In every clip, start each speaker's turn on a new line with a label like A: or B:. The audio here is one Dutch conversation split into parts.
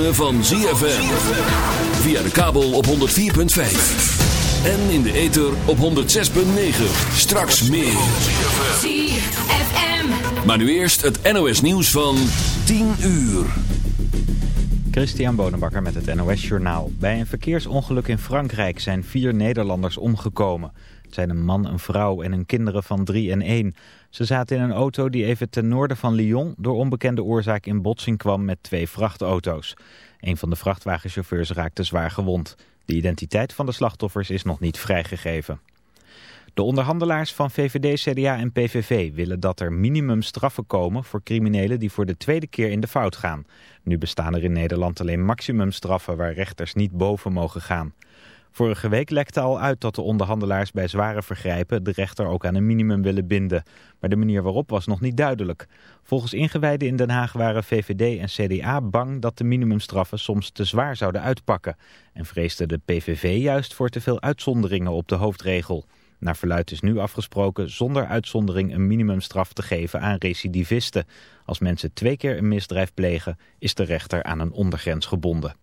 A: ritme van ZFM. Via de kabel op 104.5. En in de ether op 106.9. Straks meer.
B: ZFM.
A: Maar nu eerst het NOS nieuws van 10 uur.
C: Christian Bonenbakker met het NOS Journaal. Bij een verkeersongeluk in Frankrijk zijn vier Nederlanders omgekomen. Het zijn een man, een vrouw en hun kinderen van drie en één. Ze zaten in een auto die even ten noorden van Lyon... door onbekende oorzaak in botsing kwam met twee vrachtauto's. Een van de vrachtwagenchauffeurs raakte zwaar gewond. De identiteit van de slachtoffers is nog niet vrijgegeven. De onderhandelaars van VVD, CDA en PVV willen dat er minimumstraffen komen voor criminelen die voor de tweede keer in de fout gaan. Nu bestaan er in Nederland alleen maximumstraffen waar rechters niet boven mogen gaan. Vorige week lekte al uit dat de onderhandelaars bij zware vergrijpen de rechter ook aan een minimum willen binden. Maar de manier waarop was nog niet duidelijk. Volgens ingewijden in Den Haag waren VVD en CDA bang dat de minimumstraffen soms te zwaar zouden uitpakken. En vreesde de PVV juist voor te veel uitzonderingen op de hoofdregel. Naar verluid is nu afgesproken zonder uitzondering een minimumstraf te geven aan recidivisten. Als mensen twee keer een misdrijf plegen, is de rechter aan een ondergrens gebonden.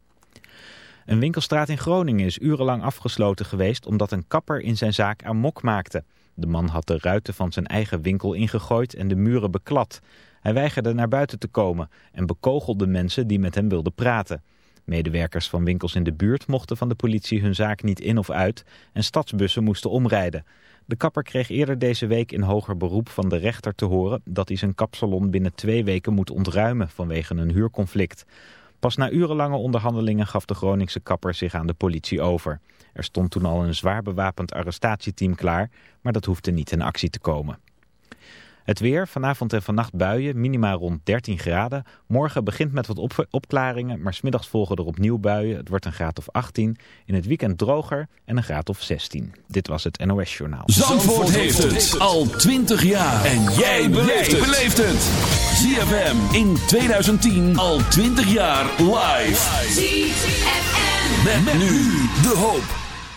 C: Een winkelstraat in Groningen is urenlang afgesloten geweest omdat een kapper in zijn zaak amok maakte. De man had de ruiten van zijn eigen winkel ingegooid en de muren beklad. Hij weigerde naar buiten te komen en bekogelde mensen die met hem wilden praten. Medewerkers van winkels in de buurt mochten van de politie hun zaak niet in of uit en stadsbussen moesten omrijden. De kapper kreeg eerder deze week in hoger beroep van de rechter te horen dat hij zijn kapsalon binnen twee weken moet ontruimen vanwege een huurconflict. Pas na urenlange onderhandelingen gaf de Groningse kapper zich aan de politie over. Er stond toen al een zwaar bewapend arrestatieteam klaar, maar dat hoefde niet in actie te komen. Het weer, vanavond en vannacht buien, minima rond 13 graden. Morgen begint met wat op opklaringen, maar smiddags volgen er opnieuw buien. Het wordt een graad of 18. In het weekend droger en een graad of 16. Dit was het NOS Journaal.
A: Zandvoort, heeft het al 20 jaar. En jij beleeft het. ZFM in 2010 al 20 jaar live.
B: ZFM.
A: Met, nu de hoop.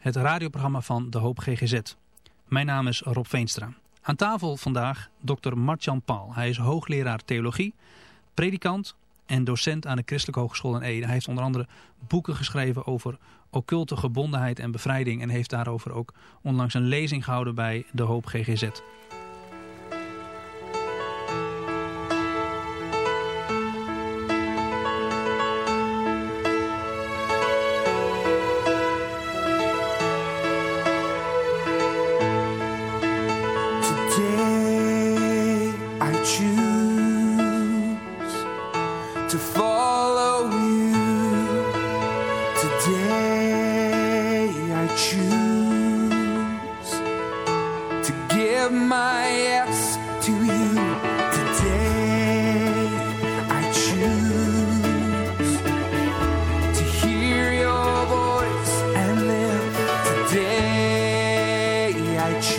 D: Het radioprogramma van De Hoop GGZ. Mijn naam is Rob Veenstra. Aan tafel vandaag Dr. Martjan Paal. Hij is hoogleraar theologie, predikant en docent aan de Christelijke Hogeschool in Ede. Hij heeft onder andere boeken geschreven over occulte gebondenheid en bevrijding. En heeft daarover ook onlangs een lezing gehouden bij De Hoop GGZ.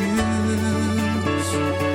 E: choose.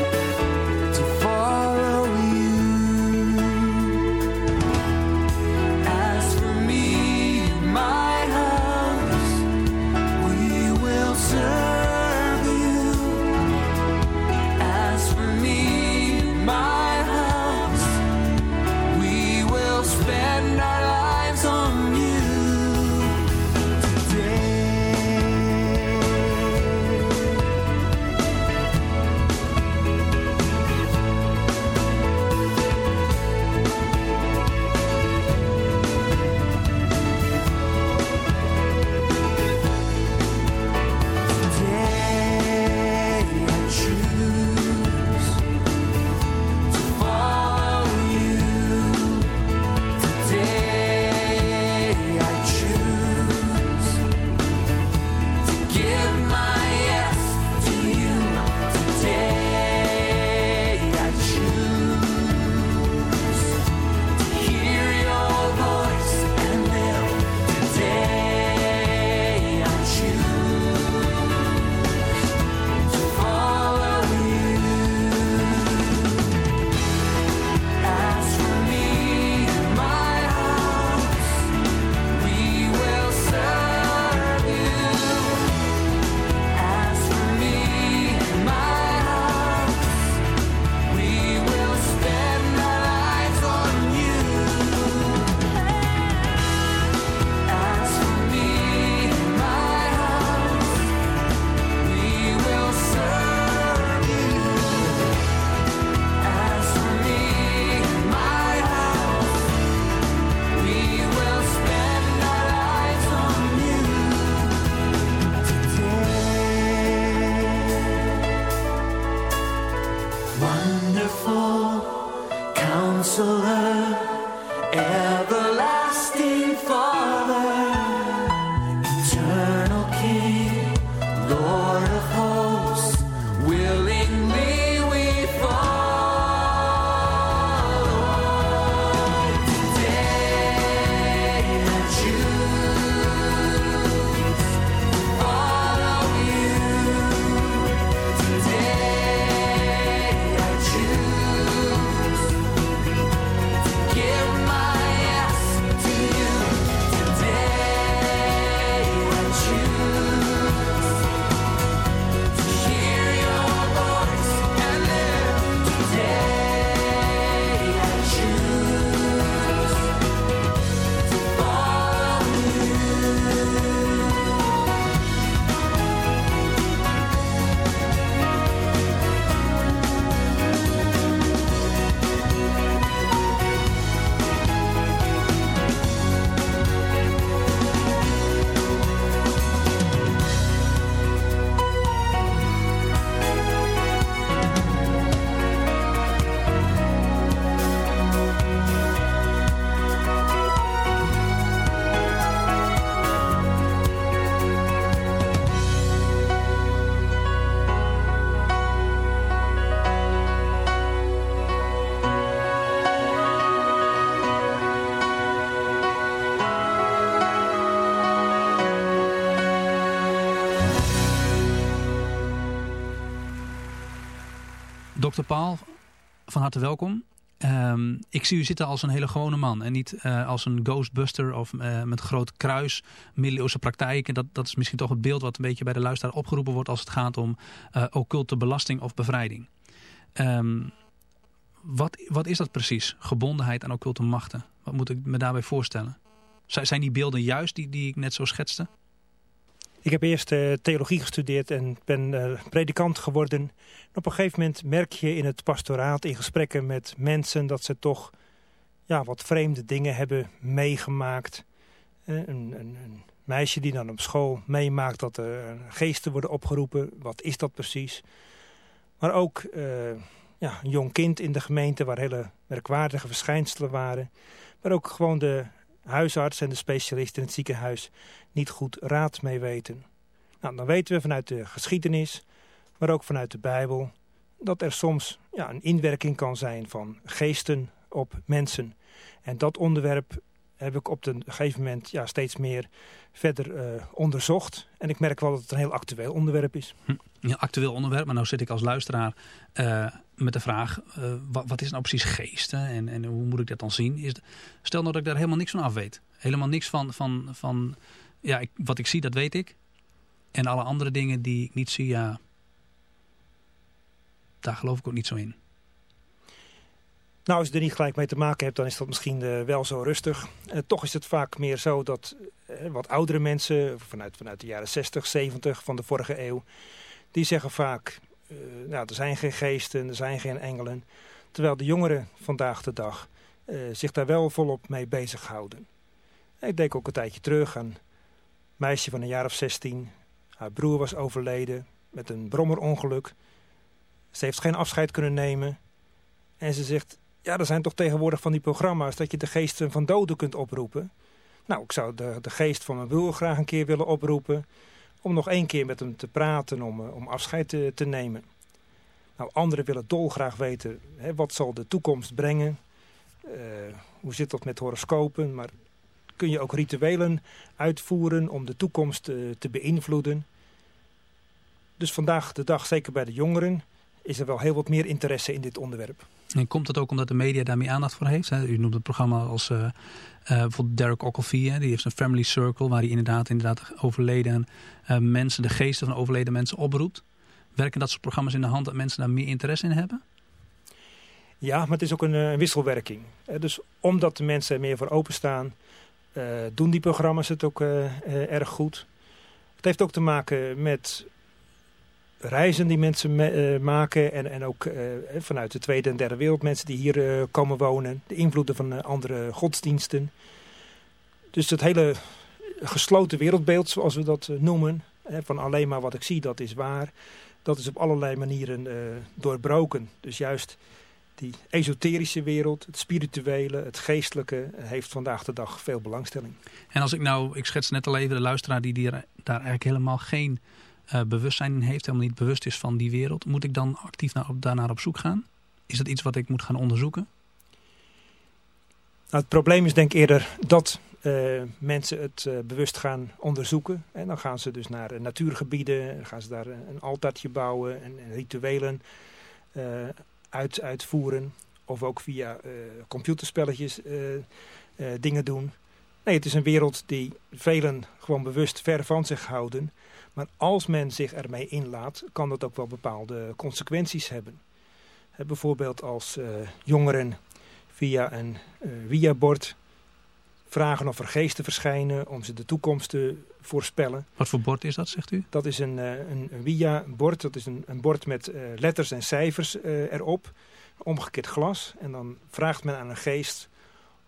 D: Dr. Paul, van harte welkom. Um, ik zie u zitten als een hele gewone man en niet uh, als een ghostbuster of uh, met groot kruis, middeleeuwse praktijken. Dat, dat is misschien toch het beeld wat een beetje bij de luisteraar opgeroepen wordt als het gaat om uh, occulte belasting of bevrijding. Um, wat, wat is dat precies, gebondenheid aan occulte machten? Wat moet ik me daarbij voorstellen? Zijn die beelden juist die, die ik net zo schetste?
F: Ik heb eerst uh, theologie gestudeerd en ben uh, predikant geworden. En op een gegeven moment merk je in het pastoraat, in gesprekken met mensen... dat ze toch ja, wat vreemde dingen hebben meegemaakt. Uh, een, een, een, meisje die dan op school meemaakt dat er geesten worden opgeroepen. Wat is dat precies? Maar ook ja, een jong kind in de gemeente waar hele merkwaardige verschijnselen waren. Maar ook gewoon de huisarts en de specialist in het ziekenhuis niet goed raad mee weten. Nou, dan weten we vanuit de geschiedenis, maar ook vanuit de Bijbel... dat er soms ja, een inwerking kan zijn van geesten op mensen. En dat onderwerp heb ik op een gegeven moment ja, steeds meer verder uh, onderzocht. En ik merk wel dat het een heel actueel onderwerp is.
D: Hm, een actueel onderwerp, maar nou zit ik als luisteraar uh, met de vraag... Uh, wat, is nou precies geesten en, en hoe moet ik dat dan zien? Is, stel nou dat ik daar helemaal niks van af weet. Helemaal niks van... van, van ja, ik, wat ik zie, dat weet ik. En alle andere dingen die ik niet zie, ja... Daar geloof ik ook niet zo in.
F: Nou, als je er niet gelijk mee te maken hebt, dan is dat misschien uh, wel zo rustig. Uh, toch is het vaak meer zo dat wat oudere mensen, vanuit, vanuit de jaren 60, 70 van de vorige eeuw, die zeggen vaak, nou, er zijn geen geesten, er zijn geen engelen. Terwijl de jongeren vandaag de dag zich daar wel volop mee bezighouden. Ik denk ook een tijdje terug aan een meisje van een jaar of 16. Haar broer was overleden met een brommerongeluk. Ze heeft geen afscheid kunnen nemen. En ze zegt, ja, er zijn toch tegenwoordig van die programma's dat je de geesten van doden kunt oproepen. Nou, ik zou de, de geest van mijn broer graag een keer willen oproepen. Om nog één keer met hem te praten, om, eh, om afscheid te, nemen. Nou, anderen willen dolgraag weten, hè, wat zal de toekomst brengen? Uh, hoe zit dat met horoscopen? Maar kun je ook rituelen uitvoeren om de toekomst te, te beïnvloeden? Dus vandaag de dag, zeker bij de jongeren, is er wel heel wat meer interesse in dit onderwerp.
D: En komt dat ook omdat de media daar meer aandacht voor heeft? U noemt het programma als uh, uh, bijvoorbeeld Derek Ockelvie. Die heeft een family circle waar hij inderdaad, inderdaad overleden uh, mensen, de geesten van overleden mensen oproept. Werken dat soort programma's in de hand dat mensen daar meer interesse in hebben?
F: Ja, maar het is ook een wisselwerking. dus omdat de mensen er meer voor openstaan, doen die programma's het ook erg goed. Het heeft ook te maken met reizen die mensen uh, maken. En, en ook uh, vanuit de Tweede en Derde Wereld mensen die hier uh, komen wonen. De invloeden van andere godsdiensten. Dus het hele gesloten wereldbeeld zoals we dat noemen. Van alleen maar wat ik zie dat is waar. Dat is op allerlei manieren doorbroken. Dus juist die esoterische wereld, het spirituele, het geestelijke... heeft vandaag de dag veel belangstelling.
D: En als ik nou, ik schets net al even de luisteraar die daar eigenlijk helemaal geen uh, bewustzijn heeft, helemaal niet bewust is van die wereld. Moet ik dan actief naar, daarnaar op zoek gaan? Is dat iets wat ik moet gaan onderzoeken?
F: Nou, het probleem is denk ik eerder dat uh, mensen het uh, bewust gaan onderzoeken. En dan gaan ze dus naar natuurgebieden, gaan ze daar een altaartje bouwen en, en rituelen uit, uitvoeren. Of ook via computerspelletjes dingen doen. Nee, het is een wereld die velen gewoon bewust ver van zich houden. Maar als men zich ermee inlaat, kan dat ook wel bepaalde consequenties hebben. He, bijvoorbeeld als uh, jongeren via een uh, via-bord vragen of er geesten verschijnen om ze de toekomst te voorspellen.
D: Wat voor bord is dat, zegt u?
F: Dat is een, uh, een, een via-bord. Dat is een, een bord met letters en cijfers erop. Omgekeerd glas. En dan vraagt men aan een geest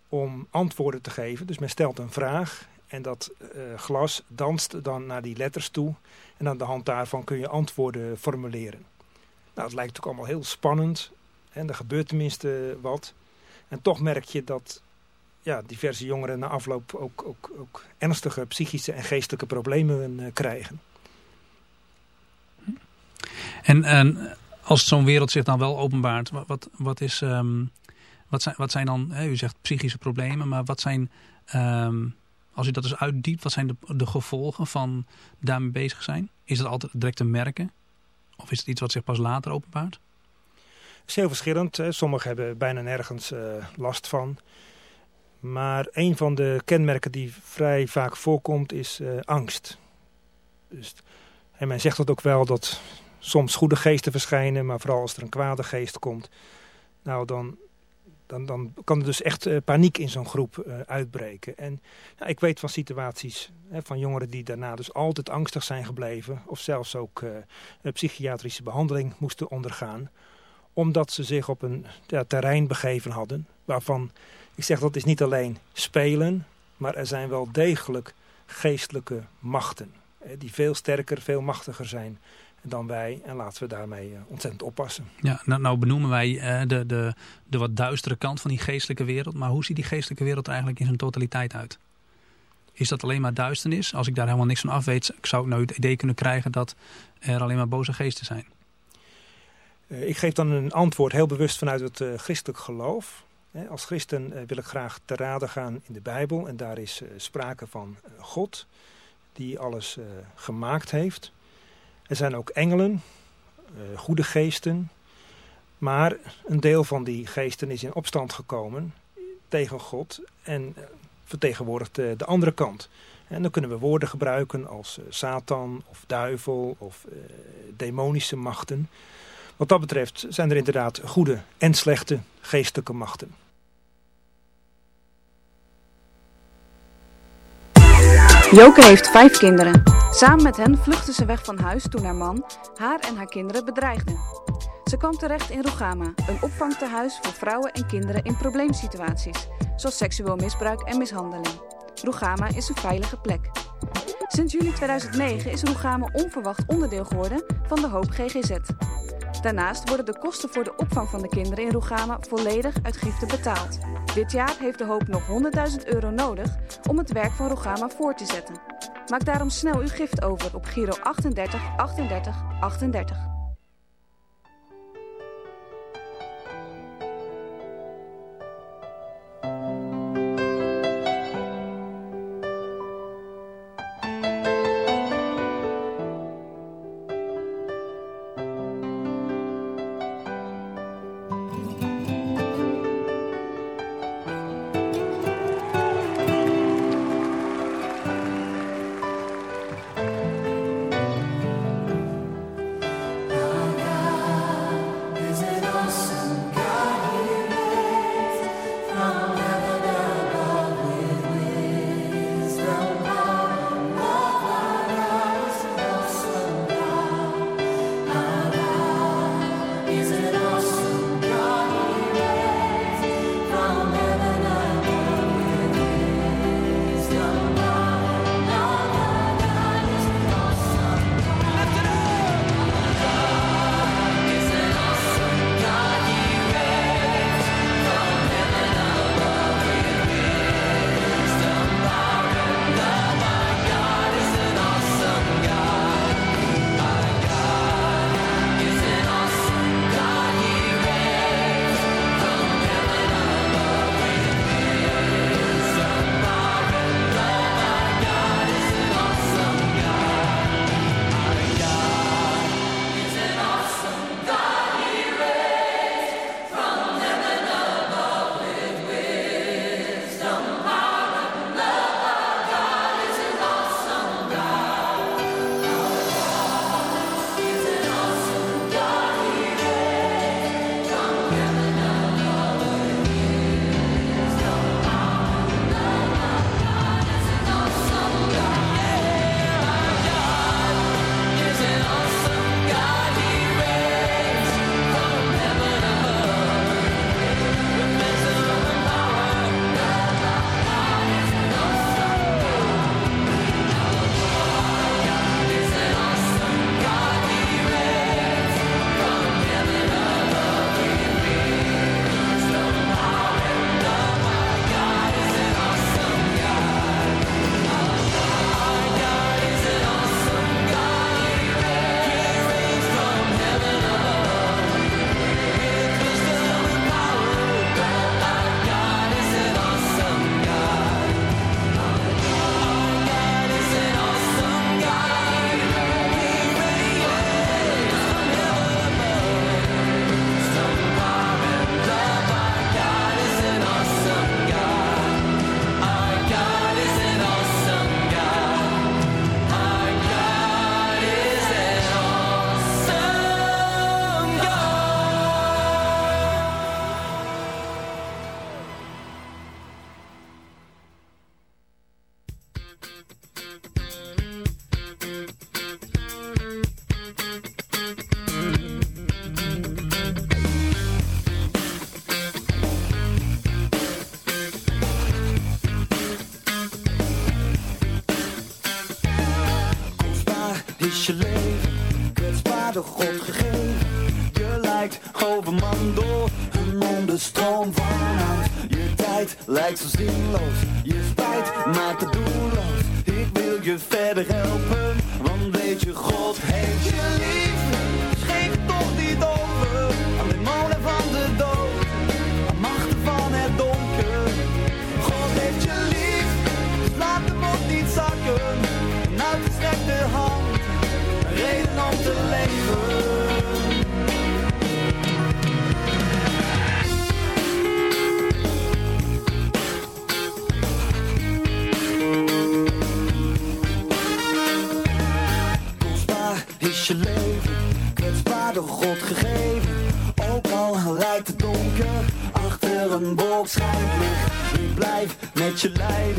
F: om antwoorden te geven. Dus men stelt een vraag en dat uh, glas danst dan naar die letters toe. En aan de hand daarvan kun je antwoorden formuleren. Nou, het lijkt ook allemaal heel spannend. En er gebeurt tenminste wat. En toch merk je dat ja, diverse jongeren na afloop ook, ook, ook ernstige psychische en geestelijke problemen uh, krijgen.
D: En, en als zo'n wereld zich dan wel openbaart, wat, wat, is... Um, wat zijn, wat zijn dan, u zegt psychische problemen, maar wat zijn... Um, als u dat dus uitdiept, wat zijn de, de gevolgen van daarmee bezig zijn? Is dat altijd direct te merken? Of is het iets wat zich pas later openbaart?
F: is heel verschillend. Sommigen hebben bijna nergens last van. Maar een van de kenmerken die vrij vaak voorkomt is angst. Dus, en men zegt dat ook wel dat soms goede geesten verschijnen, maar vooral als er een kwade geest komt, nou dan, dan, dan kan er dus echt uh, paniek in zo'n groep uh, uitbreken. En nou, ik weet van situaties hè, van jongeren die daarna dus altijd angstig zijn gebleven, of zelfs ook uh, een psychiatrische behandeling moesten ondergaan, omdat ze zich op een terrein begeven hadden, waarvan, ik zeg dat is niet alleen spelen, maar er zijn wel degelijk geestelijke machten, hè, die veel sterker, veel machtiger zijn dan wij. En laten we daarmee uh, ontzettend oppassen.
D: Ja, nou, nou benoemen wij uh, de, de, de wat duistere kant van die geestelijke wereld. Maar hoe ziet die geestelijke wereld er eigenlijk in zijn totaliteit uit? Is dat alleen maar duisternis? Als ik daar helemaal niks van af weet, zou ik nou het idee kunnen krijgen dat er alleen maar boze geesten zijn.
F: Uh, ik geef dan een antwoord heel bewust vanuit het christelijk geloof. Als christen wil ik graag te raden gaan in de Bijbel. En daar is sprake van God, die alles gemaakt heeft. Er zijn ook engelen, uh, goede geesten. Maar een deel van die geesten is in opstand gekomen tegen God en uh, vertegenwoordigt uh, de andere kant. En dan kunnen we woorden gebruiken als Satan of duivel of demonische machten. Wat dat betreft zijn er inderdaad goede en slechte geestelijke machten.
G: Joke heeft vijf kinderen. Samen met hen vluchtte ze weg van huis toen haar man haar en haar kinderen bedreigde. Ze kwam terecht in Rugama, een opvangtehuis voor vrouwen en kinderen in probleemsituaties, zoals seksueel misbruik en mishandeling. Rugama is een veilige plek. Sinds juli 2009 is Rugama onverwacht onderdeel geworden van de Hoop GGZ. Daarnaast worden de kosten voor de opvang van de kinderen in Rugama volledig uit giften betaald. Dit jaar heeft de Hoop nog 100.000 euro nodig om het werk van Rogama voor te zetten. Maak daarom snel uw gift over op Giro 38 38 38.
H: Tijd lijkt zo God gegeven. Ook al lijkt het donker, achter een wolk schijnt licht. Blijf met je lijden,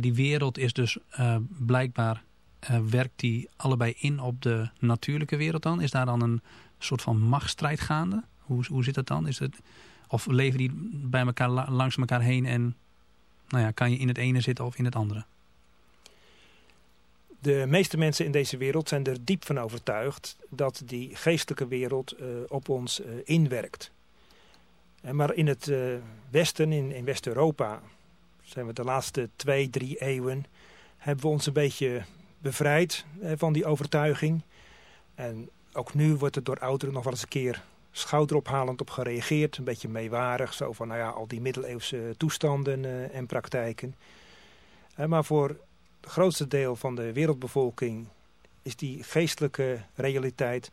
D: die wereld is dus eh, blijkbaar, eh, werkt die allebei in op de natuurlijke wereld dan? Is daar dan een soort van machtsstrijd gaande? Hoe, hoe zit dat dan? Is het, of leven die bij elkaar la- langs elkaar heen en nou ja, kan je in het ene zitten of in het andere?
F: De meeste mensen in deze wereld zijn er diep van overtuigd dat die geestelijke wereld eh, op ons inwerkt. Maar in het Westen, in, in West-Europa, zijn we de laatste twee, drie eeuwen, hebben we ons een beetje bevrijd eh, van die overtuiging. En ook nu wordt er door ouderen nog wel eens een keer schouderophalend op gereageerd. Een beetje meewarig, zo van nou ja, al die middeleeuwse toestanden eh, en praktijken. Maar voor het grootste deel van de wereldbevolking is die geestelijke realiteit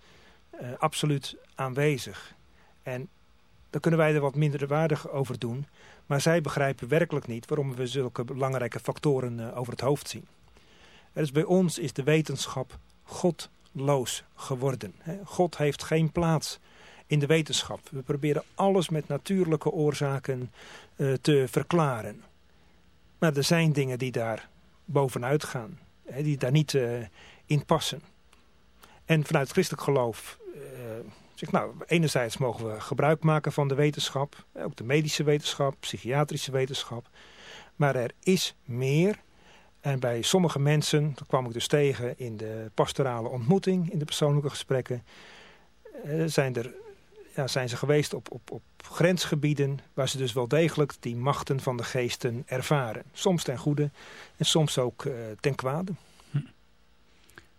F: eh, absoluut aanwezig. En daar kunnen wij er wat minder waardig over doen. Maar zij begrijpen werkelijk niet waarom we zulke belangrijke factoren eh, over het hoofd zien. Dus bij ons is de wetenschap godloos geworden. God heeft geen plaats in de wetenschap. We proberen alles met natuurlijke oorzaken eh, te verklaren. Maar er zijn dingen die daar bovenuit gaan. Die daar niet eh, in passen. En vanuit christelijk geloof zeg nou, enerzijds mogen we gebruik maken van de wetenschap. eh, Ook de medische wetenschap, psychiatrische wetenschap. Maar er is meer. En bij sommige mensen, dat kwam ik dus tegen in de pastorale ontmoeting, in de persoonlijke gesprekken, eh, zijn, er, ja, zijn ze geweest op, op, op grensgebieden waar ze dus wel degelijk die machten van de geesten ervaren. Soms ten goede en soms ook eh, ten kwade.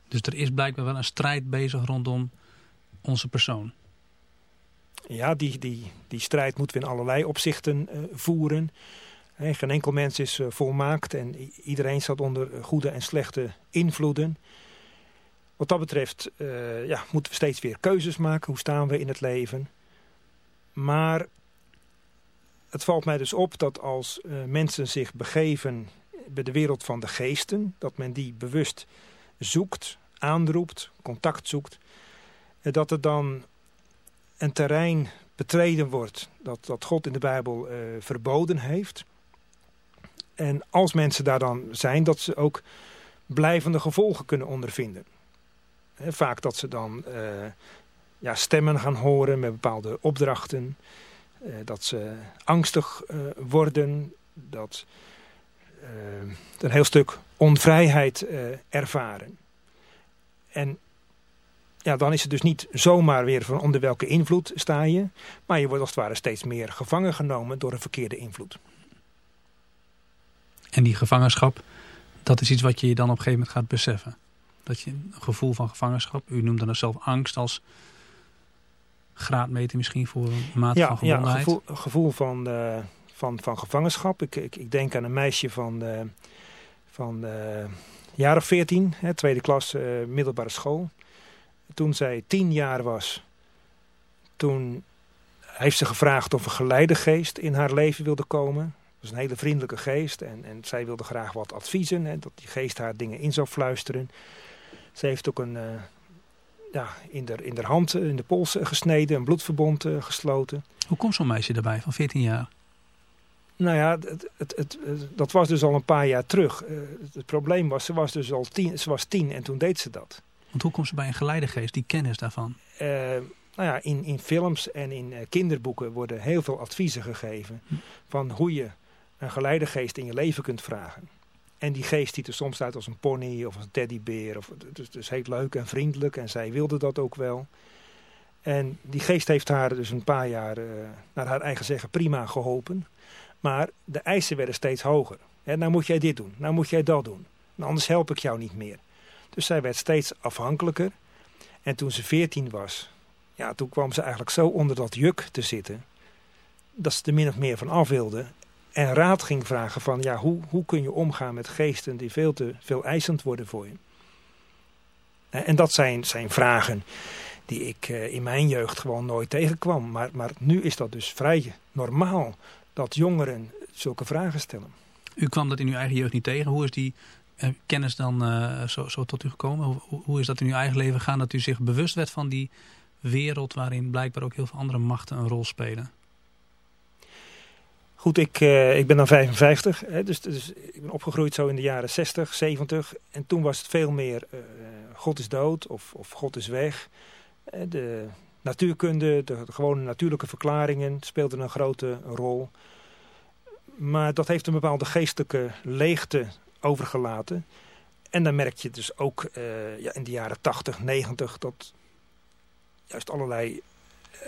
D: Dus er is blijkbaar wel een strijd bezig rondom onze persoon.
F: Ja, die, die, die strijd moeten we in allerlei opzichten eh, voeren. geen enkel mens is volmaakt en iedereen staat onder goede en slechte invloeden. Wat dat betreft ja, moeten we steeds weer keuzes maken. Hoe staan we in het leven? Maar het valt mij dus op dat als mensen zich begeven bij de wereld van de geesten, dat men die bewust zoekt, aanroept, contact zoekt, dat er dan een terrein betreden wordt dat, dat God in de Bijbel uh, verboden heeft. En als mensen daar dan zijn, dat ze ook blijvende gevolgen kunnen ondervinden. He, vaak dat ze dan uh, ja, stemmen gaan horen met bepaalde opdrachten. Dat ze angstig worden. Dat een heel stuk onvrijheid ervaren. En ja, dan is het dus niet zomaar weer van onder welke invloed sta je. Maar je wordt als het ware steeds meer gevangen genomen door een verkeerde invloed.
D: En die gevangenschap, dat is iets wat je je dan op een gegeven moment gaat beseffen. Dat je een gevoel van gevangenschap, u noemde dat zelf angst als graadmeter misschien voor een mate van gebondenheid.
F: Ja, gevoel, gevoel van, uh, van, van gevangenschap. Ik, ik, ik, denk aan een meisje van, uh, van uh, jaar of veertien, tweede klas middelbare school toen zij tien jaar was, toen heeft ze gevraagd of een geleidegeest in haar leven wilde komen. Dat was een hele vriendelijke geest en, en zij wilde graag wat adviezen, hè, dat die geest haar dingen in zou fluisteren. Ze heeft ook een, uh, ja, in, de, in de hand, in de pols gesneden, een bloedverbond uh, gesloten.
D: Hoe komt zo'n meisje daarbij van 14 jaar?
F: Nou ja, het, het, het, dat was dus al een paar jaar terug. Uh, het probleem was, ze was dus al tien, ze was tien en toen deed ze dat.
D: Want hoe komt ze bij een geleidegeest, die kennis daarvan?
F: Uh, nou ja, in, in films en in uh, kinderboeken worden heel veel adviezen gegeven... Hm. van hoe je een geleidegeest in je leven kunt vragen. En die geest ziet er soms uit als een pony of als een teddybeer. Of, dus, dus heel leuk en vriendelijk en zij wilde dat ook wel. En die geest heeft haar dus een paar jaar, uh, naar haar eigen zeggen, prima geholpen. Maar de eisen werden steeds hoger. He, nou moet jij dit doen, nou moet jij dat doen. Anders help ik jou niet meer. Dus zij werd steeds afhankelijker. En toen ze veertien was, ja, toen kwam ze eigenlijk zo onder dat juk te zitten... dat ze er min of meer van af wilde. En raad ging vragen van, ja, hoe, hoe kun je omgaan met geesten die veel te veel eisend worden voor je? En dat zijn, zijn vragen die ik eh, in mijn jeugd gewoon nooit tegenkwam. Maar, maar nu is dat dus vrij normaal dat jongeren zulke vragen stellen.
D: U kwam dat in uw eigen jeugd niet tegen. Hoe is die kennis dan uh, zo, zo, tot u gekomen? Hoe, hoe, is dat in uw eigen leven gaan dat u zich bewust werd van die wereld waarin blijkbaar ook heel veel andere machten een rol spelen?
F: Goed, ik, uh, ik ben dan 55, hè, dus, dus, ik ben opgegroeid zo in de jaren 60, 70. En toen was het veel meer God is dood of, of God is weg. de natuurkunde, de, de gewone natuurlijke verklaringen speelden een grote rol. Maar dat heeft een bepaalde geestelijke leegte overgelaten. En dan merk je dus ook uh, ja, in de jaren 80, 90 dat juist allerlei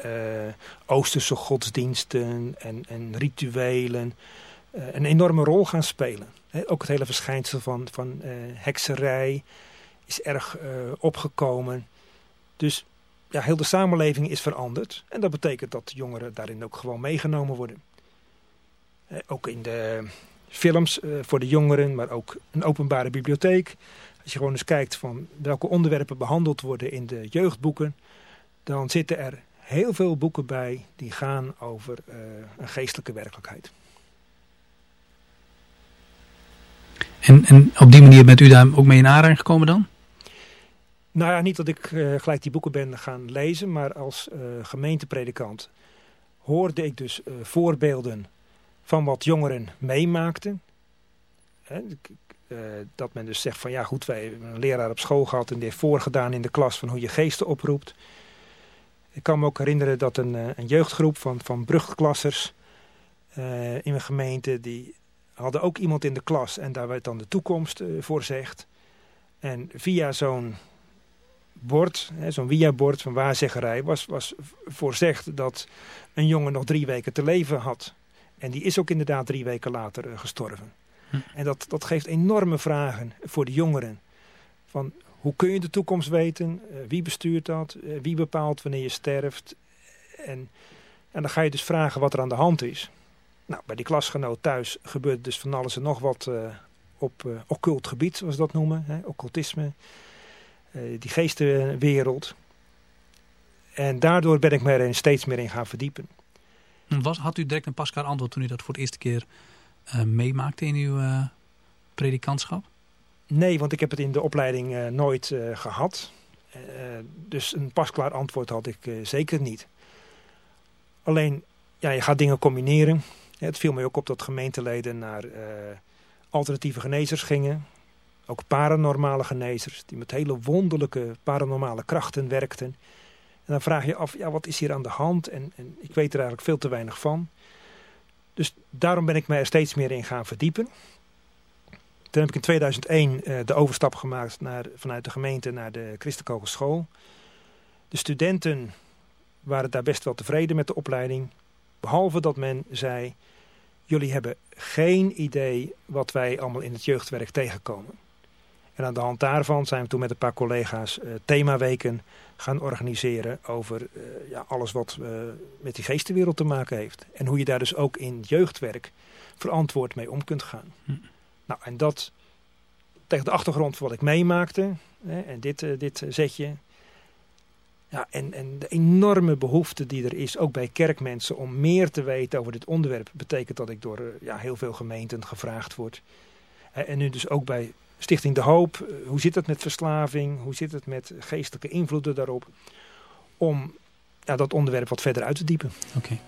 F: uh, Oosterse godsdiensten en, en rituelen uh, een enorme rol gaan spelen. Ook het hele verschijnsel van, van hekserij is erg opgekomen. Dus ja, heel de samenleving is veranderd. En dat betekent dat jongeren daarin ook gewoon meegenomen worden. ook in de films uh, voor de jongeren, maar ook een openbare bibliotheek. Als je gewoon eens kijkt van welke onderwerpen behandeld worden in de jeugdboeken, dan zitten er heel veel boeken bij die gaan over uh, een geestelijke werkelijkheid.
D: En, en op die manier bent u daar ook mee in aanraking gekomen dan?
F: Nou ja, niet dat ik uh, gelijk die boeken ben gaan lezen, maar als uh, gemeentepredikant hoorde ik dus voorbeelden van wat jongeren meemaakten. He, uh, dat men dus zegt van ja goed, wij hebben een leraar op school gehad en die heeft voorgedaan in de klas van hoe je geesten oproept. Ik kan me ook herinneren dat een, uh, een jeugdgroep van, van brugklassers uh, in mijn gemeente, die hadden ook iemand in de klas en daar werd dan de toekomst voorzegd. En via zo'n bord, zo'n via-bord van waarzeggerij, was, was voorzegd dat een jongen nog drie weken te leven had. En die is ook inderdaad drie weken later uh, gestorven. Hm. En dat, dat geeft enorme vragen voor de jongeren. Van hoe kun je de toekomst weten? Uh, wie bestuurt dat? Uh, wie bepaalt wanneer je sterft? En, en dan ga je dus vragen wat er aan de hand is. Nou, bij die klasgenoot thuis gebeurde dus van alles en nog wat uh, op uh, occult gebied, zoals we dat noemen. Hè, occultisme, uh, die geestenwereld. En daardoor ben ik me er steeds meer in gaan verdiepen.
I: Had u direct een pasklaar antwoord toen u dat voor het eerste keer meemaakte in uw predikantschap?
F: Nee, want ik heb het in de opleiding nooit gehad. dus een pasklaar antwoord had ik zeker niet. Alleen, ja, je gaat dingen combineren. Het viel mij ook op dat gemeenteleden naar alternatieve genezers gingen. Ook paranormale genezers, die met hele wonderlijke paranormale krachten werkten. Dan vraag je af, ja, wat is hier aan de hand? En, en ik weet er eigenlijk veel te weinig van. Dus daarom ben ik mij er steeds meer in gaan verdiepen. Toen heb ik in 2001 uh, de overstap gemaakt naar, vanuit de gemeente naar de Christelijke Hogeschool. De studenten waren daar best wel tevreden met de opleiding. Behalve dat men zei, jullie hebben geen idee wat wij allemaal in het jeugdwerk tegenkomen. En aan de hand daarvan zijn we toen met een paar collega's uh, themaweken gaan organiseren over uh, ja, alles wat uh, met die geestenwereld te maken heeft. En hoe je daar dus ook in jeugdwerk verantwoord mee om kunt gaan. Hm. Nou, en dat tegen de achtergrond van wat ik meemaakte, hè, en dit, dit zetje, ja, en, en de enorme behoefte die er is, ook bij kerkmensen, om meer te weten over dit onderwerp, betekent dat ik door eh, ja, heel veel gemeenten gevraagd word. Eh, en nu dus ook bij Stichting De Hoop, eh, hoe zit het met verslaving, hoe zit het met geestelijke invloeden daarop, om ja, dat onderwerp wat verder uit te diepen.
I: Oké.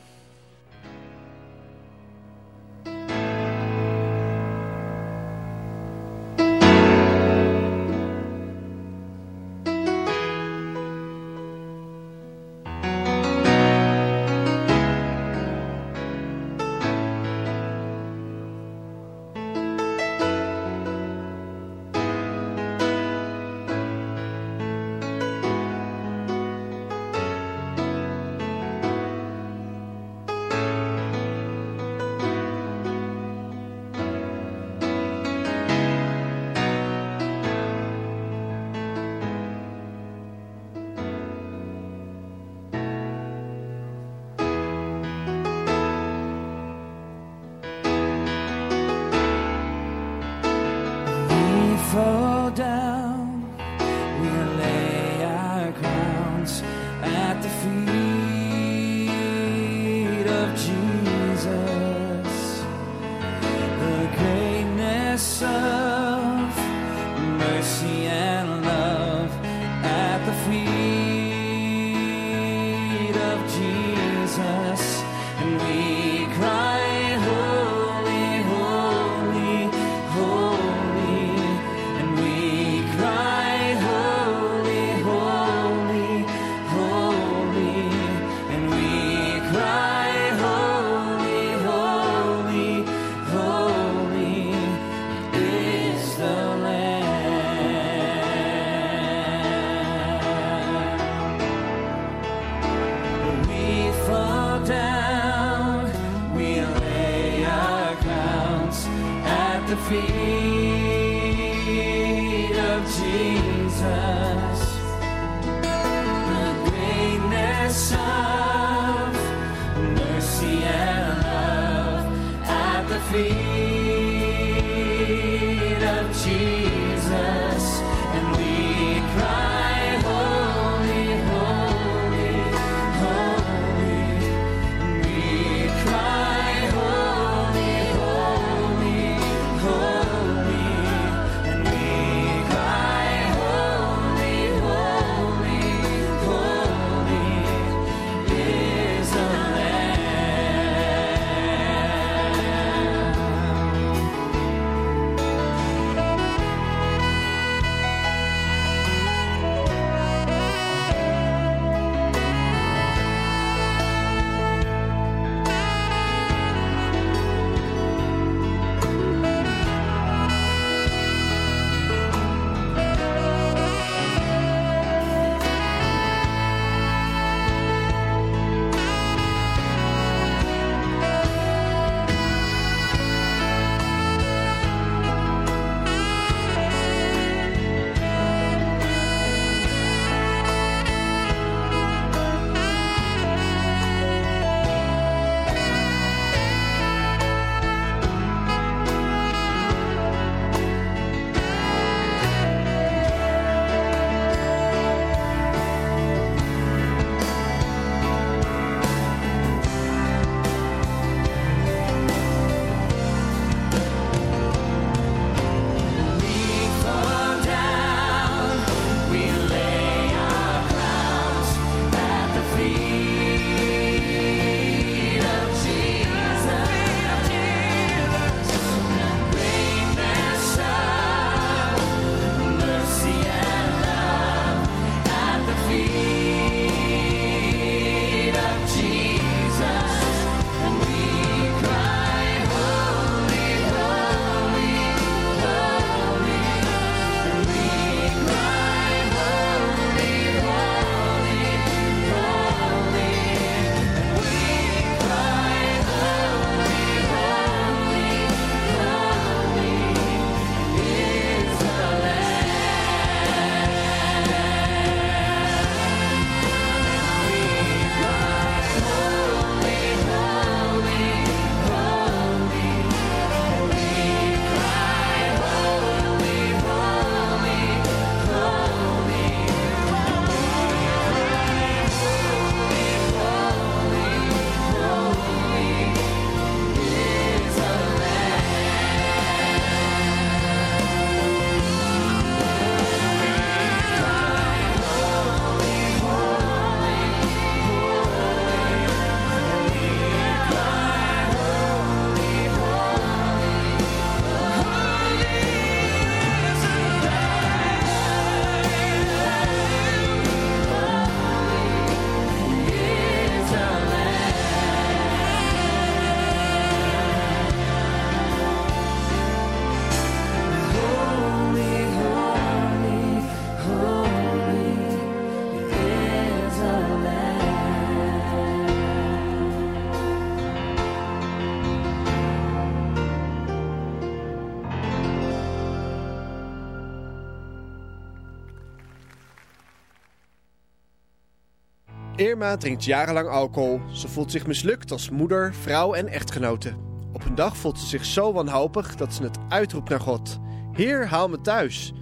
J: Irma drinkt jarenlang alcohol. Ze voelt zich mislukt als moeder, vrouw en echtgenote. Op een dag voelt ze zich zo wanhopig dat ze het uitroept naar God. Heer, haal me thuis.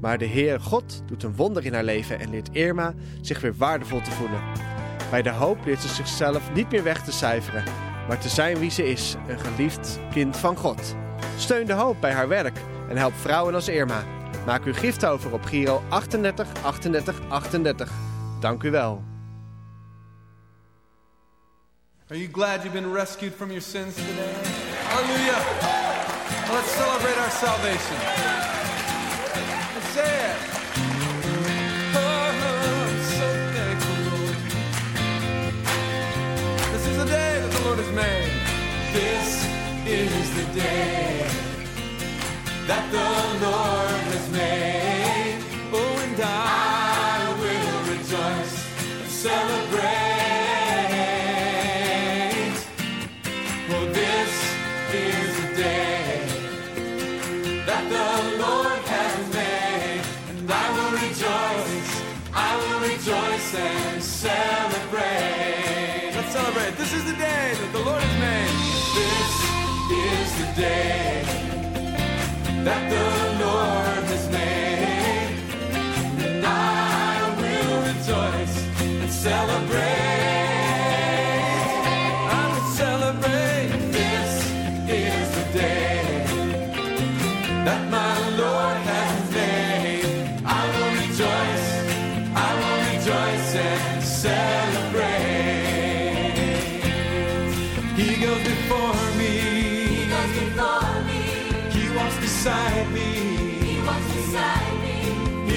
J: Maar de Heer God doet een wonder in haar leven en leert Irma zich weer waardevol te voelen. Bij de hoop leert ze zichzelf niet meer weg te cijferen, maar te zijn wie ze is, een geliefd kind van God. Steun de hoop bij haar werk en help vrouwen als Irma. Maak uw gift over op Giro 38 38 38. Dank u wel.
E: Are you glad you've been rescued from your sins today? Hallelujah. Let's celebrate our salvation. Let's say it. I'm so thankful, Lord. This is the day that the Lord has made. This is the day that the Lord has made. Oh, and I will rejoice and celebrate.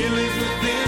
E: He lives within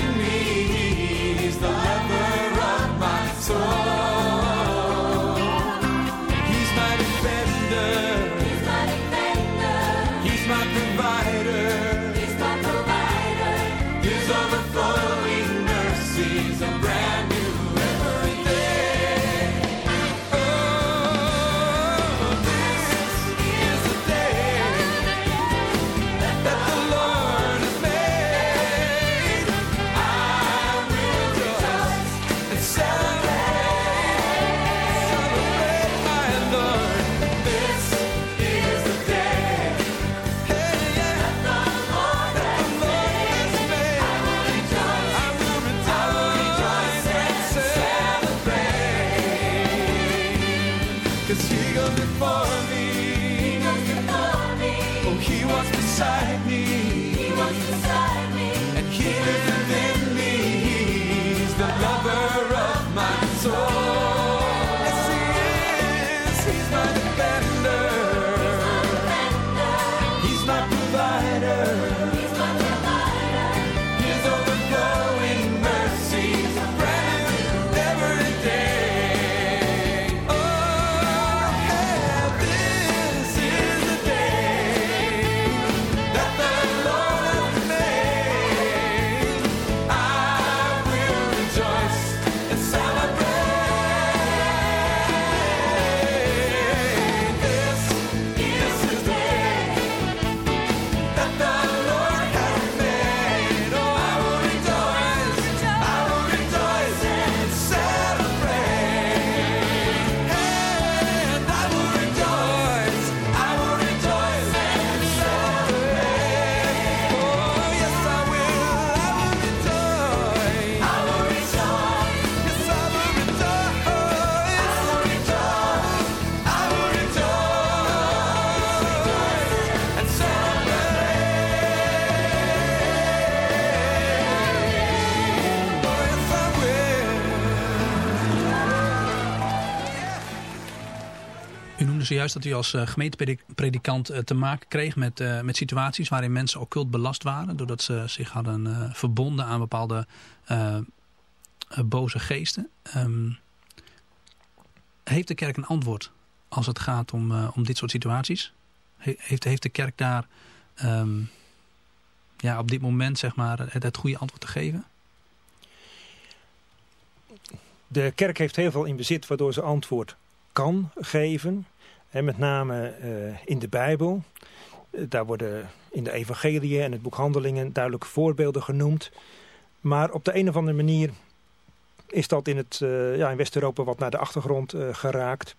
D: zojuist dat u als eh, gemeentepredikant eh, te maken kreeg met, eh, met situaties waarin mensen occult belast waren. Doordat ze zich hadden verbonden aan bepaalde boze geesten. Ehm, heeft de kerk een antwoord als het gaat om, om dit soort situaties? He- heeft, heeft de kerk daar ehm, ja, op dit moment zeg maar, het goede antwoord te geven?
F: De kerk heeft heel veel in bezit waardoor ze antwoord kan geven. Met name eh, in de Bijbel. Eh, daar worden in de evangeliën en het boek Handelingen duidelijke voorbeelden genoemd. Maar op de een of andere manier is dat in, het, ja, in West-Europa wat naar de achtergrond geraakt.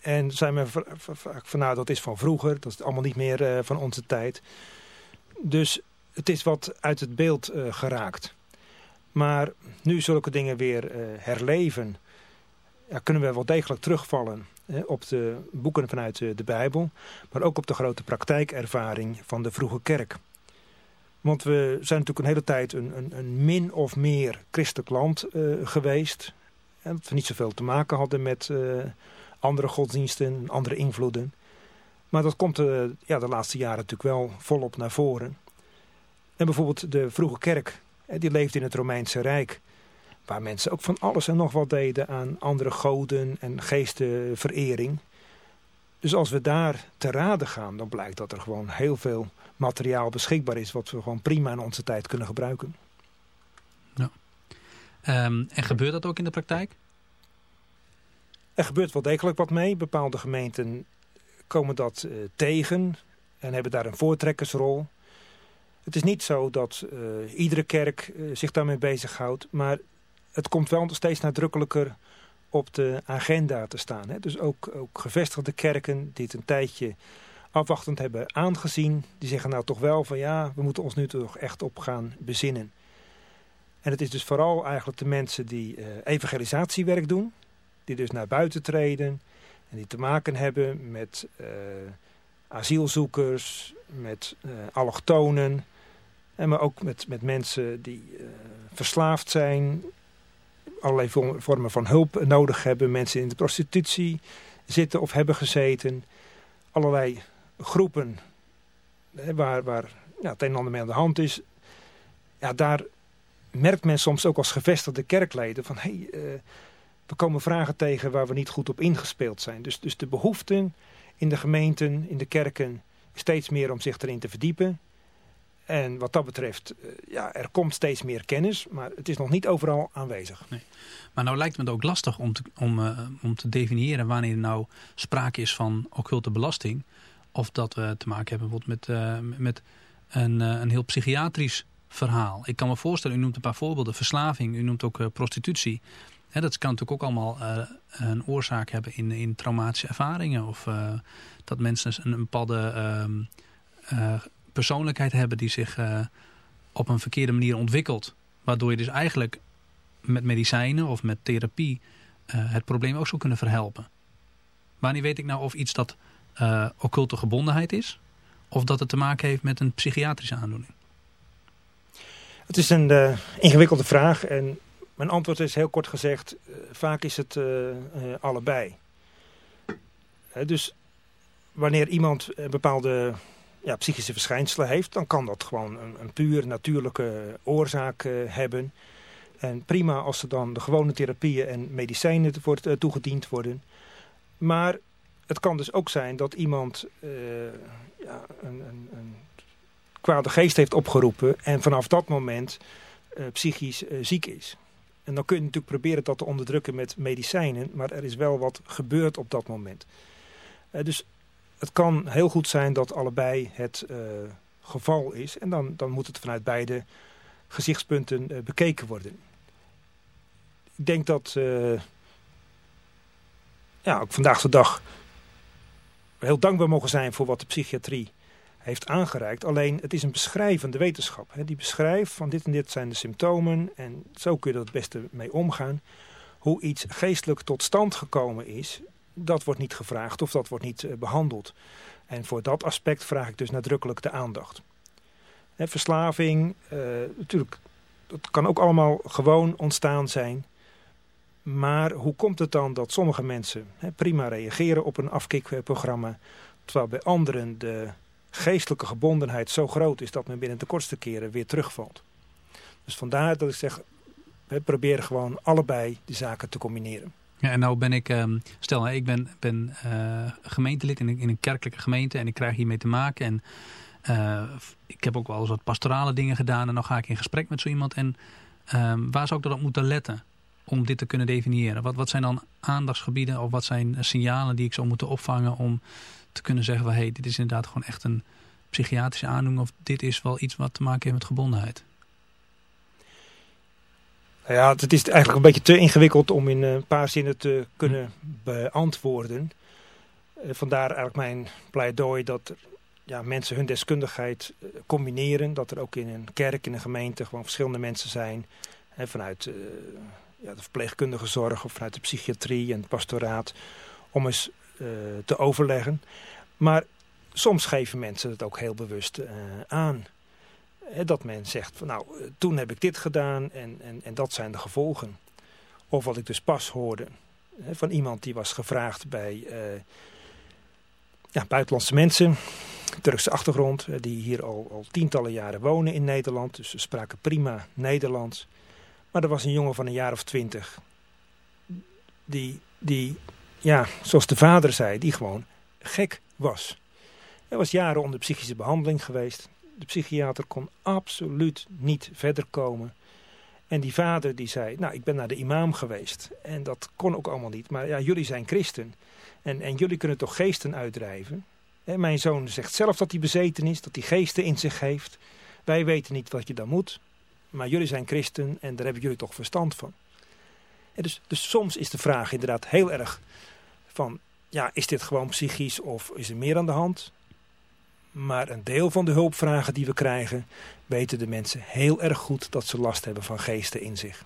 F: En zijn we vaak van nou dat is van vroeger, dat is allemaal niet meer van onze tijd. Dus het is wat uit het beeld geraakt. Maar nu zulke dingen weer herleven, ja, kunnen we wel degelijk terugvallen op de boeken vanuit de Bijbel, maar ook op de grote praktijkervaring van de vroege kerk. Want we zijn natuurlijk een hele tijd een, een, een min of meer christelijk land uh, geweest. En dat we niet zoveel te maken hadden met uh, andere godsdiensten, andere invloeden. Maar dat komt uh, ja, de laatste jaren natuurlijk wel volop naar voren. En bijvoorbeeld de vroege kerk, die leefde in het Romeinse Rijk. Waar mensen ook van alles en nog wat deden aan andere goden en geestenverering. Dus als we daar te raden gaan, dan blijkt dat er gewoon heel veel materiaal beschikbaar is... wat we gewoon prima in onze tijd kunnen gebruiken.
D: Ja. Um, en gebeurt dat ook in de praktijk?
F: Er gebeurt wel degelijk wat mee. Bepaalde gemeenten komen dat uh, tegen en hebben daar een voortrekkersrol. Het is niet zo dat uh, iedere kerk uh, zich daarmee bezighoudt, maar het komt wel steeds nadrukkelijker op de agenda te staan. Hè? Dus ook, ook gevestigde kerken die het een tijdje afwachtend hebben aangezien. Die zeggen nou toch wel van ja, we moeten ons nu toch echt op gaan bezinnen. En het is dus vooral eigenlijk de mensen die uh, evangelisatiewerk doen. Die dus naar buiten treden. En die te maken hebben met uh, asielzoekers, met uh, allochtonen. En maar ook met, met mensen die verslaafd zijn. Allerlei vormen van hulp nodig hebben. Mensen in de prostitutie zitten of hebben gezeten. Allerlei groepen waar, waar ja, het een en ander mee aan de hand is. Ja, daar merkt men soms ook als gevestigde kerkleden van... hey, uh, we komen vragen tegen waar we niet goed op ingespeeld zijn. Dus, dus de behoeften in de gemeenten, in de kerken... steeds meer om zich erin te verdiepen. En wat dat betreft, uh, ja, er komt steeds meer kennis... maar het is nog niet overal aanwezig. Nee.
D: Maar nou lijkt me ook lastig om te, om, uh, om te definiëren... wanneer nou sprake is van occulte belasting... Of dat we te maken hebben bijvoorbeeld met, uh, met een, een heel psychiatrisch verhaal. Ik kan me voorstellen, u noemt een paar voorbeelden. Verslaving, u noemt ook prostitutie. Hè, dat kan natuurlijk ook allemaal een oorzaak hebben in, in traumatische ervaringen. Of dat mensen een, een ehm, persoonlijkheid hebben die zich op een verkeerde manier ontwikkelt. Waardoor je dus eigenlijk met medicijnen of met therapie het probleem ook zou kunnen verhelpen. Wanneer weet ik nou of iets dat uh, occulte gebondenheid is? Of dat het te maken heeft met een psychiatrische aandoening?
F: Het is een ingewikkelde vraag en mijn antwoord is heel kort gezegd, vaak is het allebei. dus wanneer iemand een bepaalde ja, psychische verschijnselen heeft, dan kan dat gewoon een, een puur natuurlijke oorzaak hebben. En prima als er dan de gewone therapieën en medicijnen wordt toegediend worden. Maar het kan dus ook zijn dat iemand uh, ja, een, een, een, kwade geest heeft opgeroepen en vanaf dat moment psychisch ziek is. En dan kun je natuurlijk proberen dat te onderdrukken met medicijnen, maar er is wel wat gebeurd op dat moment. dus het kan heel goed zijn dat allebei het geval is en dan, dan moet het vanuit beide gezichtspunten bekeken worden. Ik denk dat ja, ook vandaag de dag heel dankbaar mogen zijn voor wat de psychiatrie heeft aangereikt. Alleen het is een beschrijvende wetenschap. Hè. Die beschrijft van dit en dit zijn de symptomen en zo kun je er het beste mee omgaan. Hoe iets geestelijk tot stand gekomen is, dat wordt niet gevraagd of dat wordt niet uh, behandeld. En voor dat aspect vraag ik dus nadrukkelijk de aandacht. Verslaving, uh, natuurlijk, dat kan ook allemaal gewoon ontstaan zijn. Maar hoe komt het dan dat sommige mensen prima reageren op een afkikprogramma... terwijl bij anderen de geestelijke gebondenheid zo groot is... dat men binnen de kortste keren weer terugvalt. Dus vandaar dat ik zeg, we proberen gewoon allebei die zaken te combineren.
D: Ja, en nou ben ik, um, stel ik ben, ben uh, gemeentelid in een, in een kerkelijke gemeente en ik krijg hiermee te maken. En uh, ik heb ook wel eens wat pastorale dingen gedaan en dan ga ik in gesprek met zo iemand. En um, waar zou ik dan op moeten letten? om dit te kunnen definiëren? Wat, wat zijn dan aandachtsgebieden of wat zijn signalen die ik zou moeten opvangen om te kunnen zeggen van hé, hey, dit is inderdaad gewoon echt een psychiatrische aandoening of dit is wel iets wat te maken heeft met gebondenheid?
F: Nou ja, het is eigenlijk een beetje te ingewikkeld om in een paar zinnen te kunnen beantwoorden. Eh, vandaar eigenlijk mijn pleidooi dat ja, mensen hun deskundigheid eh, combineren. Dat er ook in een kerk, in een gemeente gewoon verschillende mensen zijn. Hè, vanuit ja, de verpleegkundige zorg of vanuit de psychiatrie en het pastoraat. Om eens te overleggen. Maar soms geven mensen het ook heel bewust aan. Dat men zegt, van, nou, toen heb ik dit gedaan en, en, en dat zijn de gevolgen. Of wat ik dus pas hoorde van iemand die was gevraagd bij ja, buitenlandse mensen, Turkse achtergrond, die hier al, al tientallen jaren wonen in Nederland. Dus ze spraken prima Nederlands. Maar er was een jongen van een jaar of twintig, die, die, ja, zoals de vader zei, die gewoon gek was. Hij was jaren onder psychische behandeling geweest. De psychiater kon absoluut niet verder komen. En die vader die zei, nou ik ben naar de imam geweest. En dat kon ook allemaal niet. Maar ja, jullie zijn christen. En, en jullie kunnen toch geesten uitdrijven? Mijn zoon zegt zelf dat hij bezeten is, dat hij geesten in zich heeft. Wij weten niet wat je dan moet. Maar jullie zijn christen en daar hebben jullie toch verstand van. dus, dus soms is de vraag inderdaad heel erg van... Ja, is dit gewoon psychisch of is er meer aan de hand? Maar een deel van de hulpvragen die we krijgen... weten de mensen heel erg goed dat ze last hebben van geesten in zich.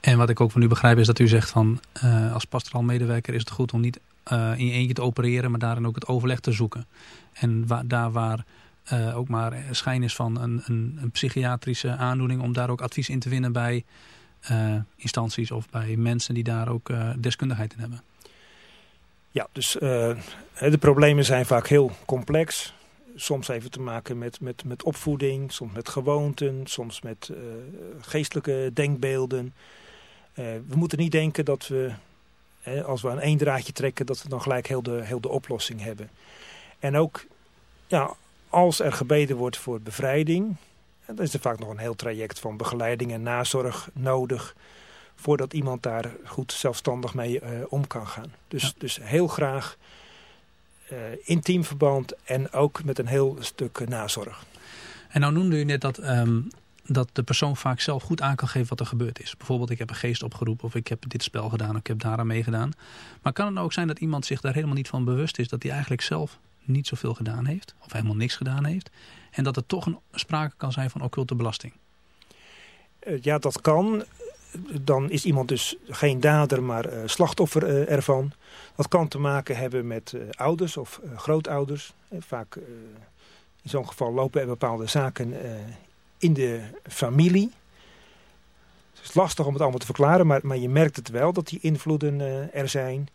D: En wat ik ook van u begrijp is dat u zegt van... Uh, als pastoraal medewerker is het goed om niet uh, in je eentje te opereren... maar daarin ook het overleg te zoeken. En wa daar waar uh, ook maar schijn is van een, een, een, psychiatrische aandoening... om daar ook advies in te vinden bij instanties of bij mensen die daar ook deskundigheid in hebben.
F: Ja, dus de problemen zijn vaak heel complex soms even te maken met, met, met opvoeding, soms met gewoonten, soms met uh, geestelijke denkbeelden. Uh, we moeten niet denken dat we, als we aan één draadje trekken, dat we dan gelijk heel de, heel de oplossing hebben. En ook, ja, als er gebeden wordt voor bevrijding, dan is er vaak nog een heel traject van begeleiding en nazorg nodig voordat iemand daar goed zelfstandig mee uh, om kan gaan. Dus, ja. dus heel graag uh, intiem verband en ook met een heel stuk nazorg.
D: En nou noemde u net dat, um, dat de persoon vaak zelf goed aan kan geven wat er gebeurd is. Bijvoorbeeld ik heb een geest opgeroepen of ik heb dit spel gedaan of ik heb daaraan meegedaan. Maar kan het nou ook zijn dat iemand zich daar helemaal niet van bewust is dat hij eigenlijk zelf niet zoveel gedaan heeft of helemaal niks gedaan heeft. En dat er toch een sprake kan zijn van occulte belasting?
F: Ja, dat kan dan is iemand dus geen dader, maar uh, slachtoffer uh, ervan. Dat kan te maken hebben met uh, ouders of grootouders. vaak in zo'n geval lopen er bepaalde zaken in de familie. Het is lastig om het allemaal te verklaren, maar, maar je merkt het wel dat die invloeden er zijn.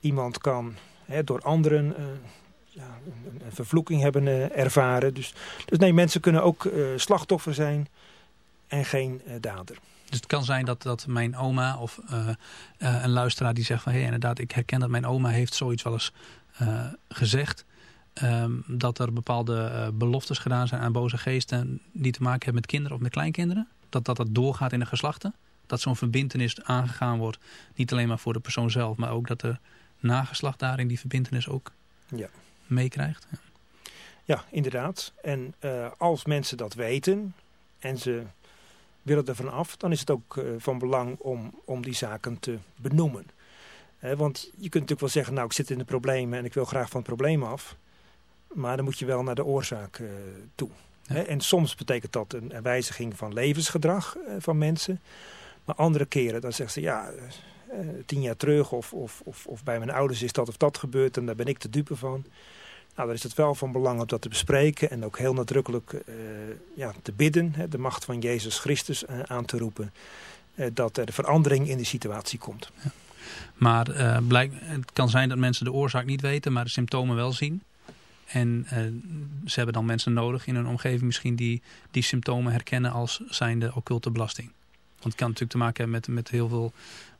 F: Iemand kan door anderen ja, een, een, vervloeking hebben ervaren. Dus, dus nee, mensen kunnen ook slachtoffer zijn en geen dader.
D: Dus het kan zijn dat, dat mijn oma of uh, uh, een luisteraar die zegt van... hé, hey, inderdaad, ik herken dat mijn oma heeft zoiets wel eens uh, gezegd. Um, dat er bepaalde beloftes gedaan zijn aan boze geesten... die te maken hebben met kinderen of met kleinkinderen. Dat dat, dat doorgaat in de geslachten. Dat zo'n verbindenis aangegaan wordt. Niet alleen maar voor de persoon zelf... maar ook dat de nageslacht daarin die verbindenis ook ja. meekrijgt.
F: Ja. ja, inderdaad. En als mensen dat weten... en ze willen er af, dan is het ook uh, van belang om, om die zaken te benoemen. Want je kunt natuurlijk wel zeggen, nou ik zit in de problemen en ik wil graag van het probleem af. Maar dan moet je wel naar de oorzaak uh, toe. Ja. En soms betekent dat een, een wijziging van levensgedrag uh, van mensen. Maar andere keren dan zeggen ze, ja, tien jaar terug of, of, of, of bij mijn ouders is dat of dat gebeurd en daar ben ik de dupe van. Nou, dan is het wel van belang om dat te bespreken en ook heel nadrukkelijk uh, ja, te bidden, hè, de macht van Jezus Christus uh, aan te roepen, uh, dat er verandering in de situatie komt. Ja.
D: Maar blijk, het kan zijn dat mensen de oorzaak niet weten, maar de symptomen wel zien. En ze hebben dan mensen nodig in hun omgeving misschien die die symptomen herkennen als zijnde occulte belasting. Want het kan natuurlijk te maken hebben met, met heel veel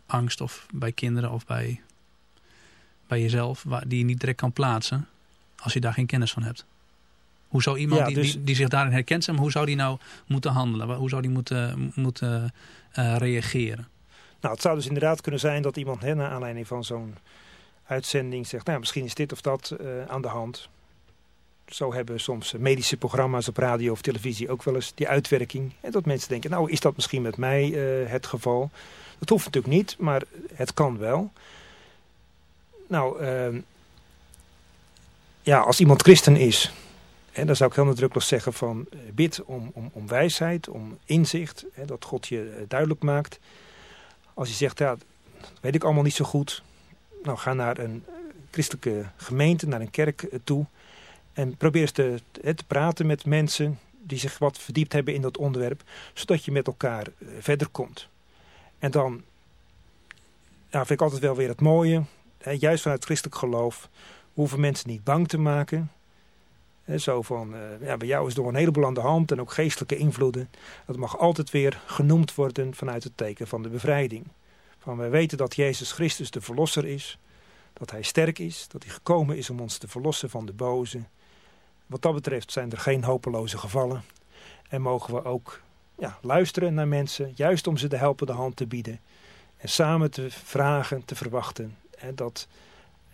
D: angst of bij kinderen of bij, bij jezelf, waar, die je niet direct kan plaatsen als je daar geen kennis van hebt? Hoe zou iemand ja, dus... die, die, die, zich daarin herkent, hoe zou die nou moeten handelen? Hoe zou die moeten, moeten uh, reageren?
F: Nou, het zou dus inderdaad kunnen zijn dat iemand hè, naar aanleiding van zo'n uitzending zegt... nou, misschien is dit of dat uh, aan de hand. Zo hebben soms medische programma's op radio of televisie ook wel eens die uitwerking. En dat mensen denken, nou is dat misschien met mij uh, het geval. Dat hoeft natuurlijk niet, maar het kan wel. Nou, uh, ja, als iemand christen is, hè, dan zou ik heel nadrukkelijk zeggen van eh, bid om, om, om wijsheid, om inzicht, hè, dat God je uh, duidelijk maakt. Als je zegt, ja, weet ik allemaal niet zo goed, nou ga naar een christelijke gemeente, naar een kerk toe en probeer eens te, te praten met mensen die zich wat verdiept hebben in dat onderwerp, zodat je met elkaar verder komt. En dan ja, vind ik altijd wel weer het mooie, hè, juist vanuit christelijk geloof, hoeven mensen niet bang te maken. Zo van, uh, ja, bij jou is door een heleboel aan de hand en ook geestelijke invloeden. Dat mag altijd weer genoemd worden vanuit het teken van de bevrijding. Van wij weten dat Jezus Christus de verlosser is, dat hij sterk is, dat hij gekomen is om ons te verlossen van de boze. Wat dat betreft zijn er geen hopeloze gevallen. En mogen we ook ja, luisteren naar mensen, juist om ze de helpende hand te bieden. En samen te vragen, te verwachten hè, dat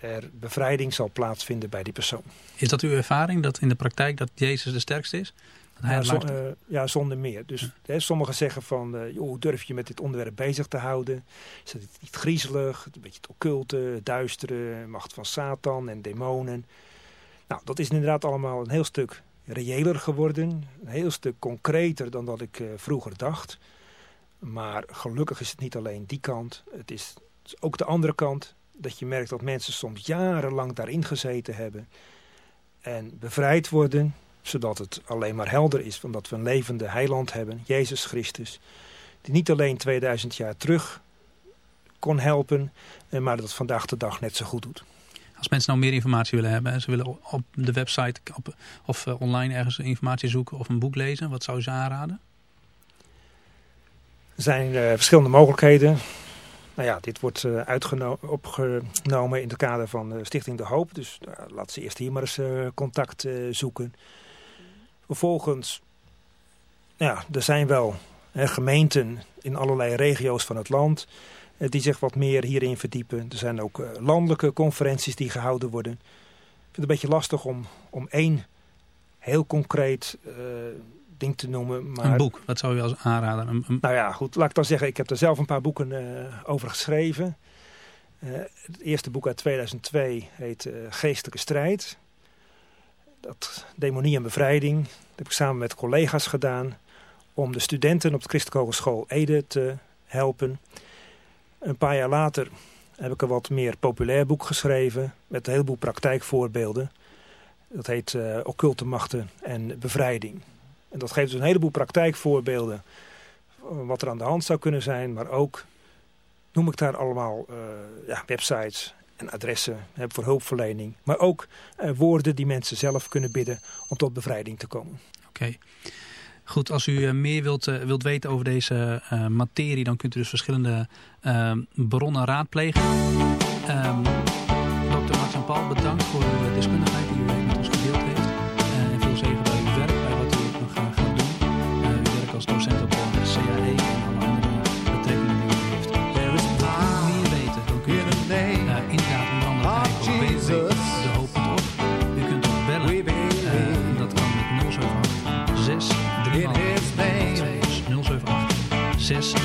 F: er bevrijding zal plaatsvinden bij die persoon.
D: Is dat uw ervaring, dat in de praktijk dat Jezus de sterkste is? Dat hij
F: ja, uh, ja, zonder meer. Dus ja. hè, sommigen zeggen van, uh, joh, hoe durf je met dit onderwerp bezig te houden? Is het niet griezelig, een beetje het occulte, het duistere, macht van Satan en demonen? Nou, dat is inderdaad allemaal een heel stuk reëler geworden. Een heel stuk concreter dan dat ik uh, vroeger dacht. Maar gelukkig is het niet alleen die kant. Het is ook de andere kant. Dat je merkt dat mensen soms jarenlang daarin gezeten hebben. En bevrijd worden. Zodat het alleen maar helder is. Omdat we een levende heiland hebben. Jezus Christus. Die niet alleen 2000 jaar terug kon helpen. Maar dat vandaag de dag net zo goed doet.
D: Als mensen nou meer informatie willen hebben en ze willen op de website op, of uh, online ergens informatie zoeken of een boek lezen, wat zou je ze aanraden?
F: Er zijn uh, verschillende mogelijkheden. Nou ja, dit wordt uh, opgenomen in het kader van Stichting De Hoop. Dus laat ze eerst hier maar eens contact zoeken. Vervolgens, nou ja, er zijn wel gemeenten in allerlei regio's van het land die zich wat meer hierin verdiepen. Er zijn ook landelijke conferenties die gehouden worden. Ik vind het een beetje lastig om, om één heel concreet ding te noemen. Maar...
D: Een boek, wat zou je als aanraden? Een, een...
F: Nou ja, goed, laat ik dan zeggen, ik heb er zelf een paar boeken uh, over geschreven. het eerste boek uit 2002 heet Geestelijke Strijd. Dat Demonie en Bevrijding. Dat heb ik samen met collega's gedaan om de studenten op de Christelijke Hogeschool Ede te helpen. Een paar jaar later heb ik een wat meer populair boek geschreven met een heleboel praktijkvoorbeelden. Dat heet uh, Occulte Machten en Bevrijding. En dat geeft dus een heleboel praktijkvoorbeelden wat er aan de hand zou kunnen zijn. Maar ook, noem ik daar allemaal, uh, ja, websites en adressen voor hulpverlening. Maar ook uh, woorden die mensen zelf kunnen bidden om tot bevrijding te komen.
D: Oké. Goed, als u meer wilt, wilt weten over deze materie, dan kunt u dus verschillende bronnen raadplegen. Um, Dr. Martin Paul, bedankt voor uw deskundigheid
H: succes